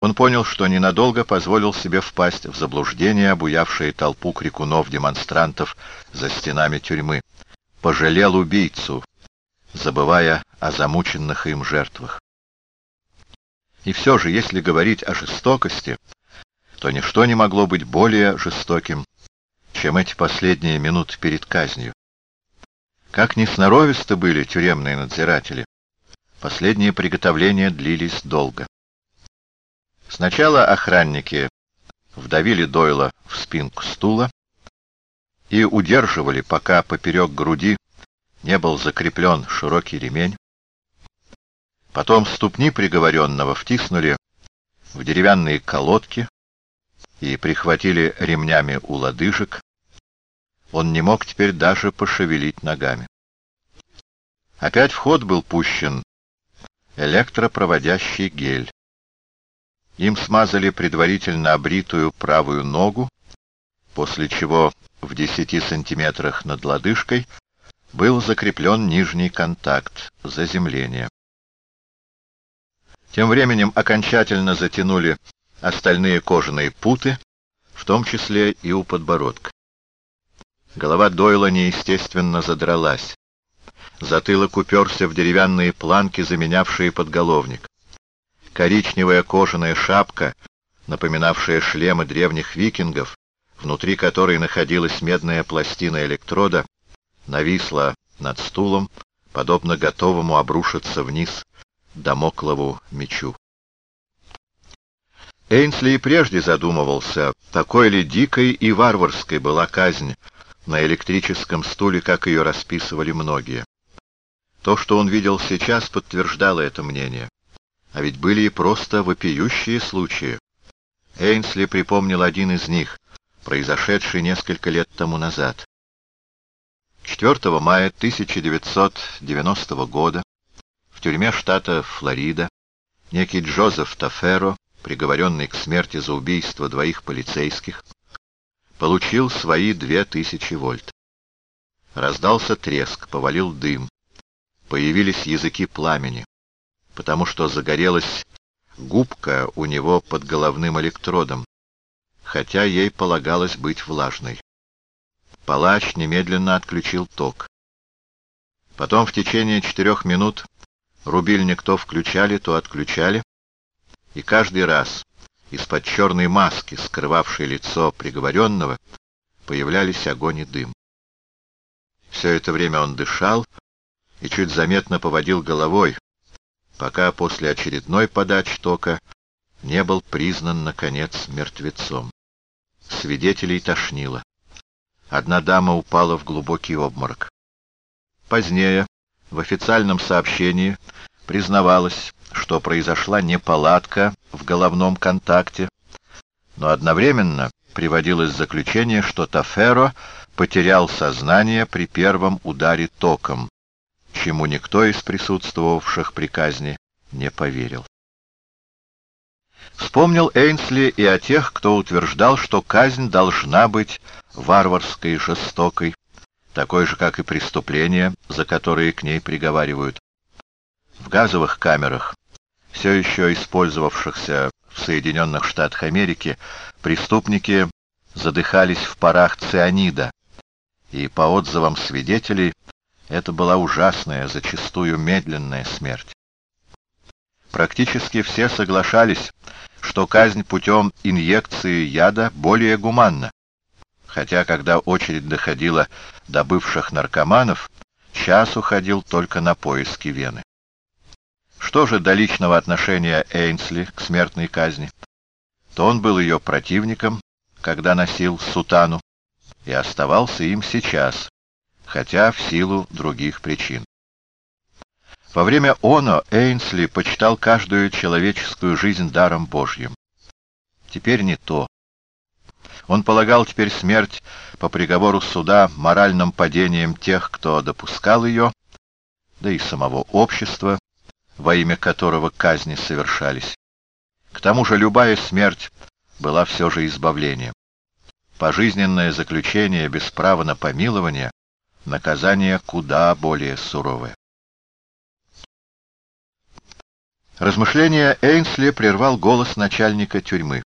Он понял, что ненадолго позволил себе впасть в заблуждение, обуявшее толпу крикунов-демонстрантов за стенами тюрьмы. Пожалел убийцу, забывая о замученных им жертвах. И все же, если говорить о жестокости, то ничто не могло быть более жестоким, чем эти последние минуты перед казнью. Как несноровисты были тюремные надзиратели. Последние приготовления длились долго. Сначала охранники вдавили Дойла в спинку стула и удерживали, пока поперек груди не был закреплен широкий ремень. Потом ступни приговоренного втиснули в деревянные колодки и прихватили ремнями у лодыжек. Он не мог теперь даже пошевелить ногами. Опять в ход был пущен электропроводящий гель. Им смазали предварительно обритую правую ногу, после чего в десяти сантиметрах над лодыжкой был закреплен нижний контакт, заземление. Тем временем окончательно затянули остальные кожаные путы, в том числе и у подбородка. Голова Дойла неестественно задралась. Затылок уперся в деревянные планки, заменявшие подголовник. Коричневая кожаная шапка, напоминавшая шлемы древних викингов, внутри которой находилась медная пластина электрода, нависла над стулом, подобно готовому обрушиться вниз домоклову мечу. Эйнсли и прежде задумывался, такой ли дикой и варварской была казнь на электрическом стуле, как ее расписывали многие. То, что он видел сейчас, подтверждало это мнение. А ведь были и просто вопиющие случаи. Эйнсли припомнил один из них, произошедший несколько лет тому назад. 4 мая 1990 года в тюрьме штата Флорида некий Джозеф Таферо, приговоренный к смерти за убийство двоих полицейских, получил свои две тысячи вольт. Раздался треск, повалил дым. Появились языки пламени потому что загорелась губка у него под головным электродом, хотя ей полагалось быть влажной. Палач немедленно отключил ток. Потом в течение четырех минут рубильник то включали, то отключали, и каждый раз из-под черной маски, скрывавшей лицо приговоренного, появлялись огонь и дым. Все это время он дышал и чуть заметно поводил головой, пока после очередной подачи тока не был признан, наконец, мертвецом. Свидетелей тошнило. Одна дама упала в глубокий обморок. Позднее, в официальном сообщении, признавалось, что произошла неполадка в головном контакте, но одновременно приводилось заключение, что Таферо потерял сознание при первом ударе током, чему никто из присутствовавших при казни не поверил. Вспомнил Эйнсли и о тех, кто утверждал, что казнь должна быть варварской и жестокой, такой же, как и преступления, за которые к ней приговаривают. В газовых камерах, все еще использовавшихся в Соединенных Штатах Америки, преступники задыхались в парах цианида, и, по отзывам свидетелей, это была ужасная, зачастую медленная смерть. Практически все соглашались, что казнь путем инъекции яда более гуманна, хотя когда очередь доходила до бывших наркоманов, час уходил только на поиски вены. Что же до личного отношения Эйнсли к смертной казни? То он был ее противником, когда носил сутану, и оставался им сейчас, хотя в силу других причин. Во время оно Эйнсли почитал каждую человеческую жизнь даром Божьим. Теперь не то. Он полагал теперь смерть по приговору суда моральным падением тех, кто допускал ее, да и самого общества, во имя которого казни совершались. К тому же любая смерть была все же избавлением. Пожизненное заключение без права на помилование наказание куда более суровое. Размышления Эйнсли прервал голос начальника тюрьмы.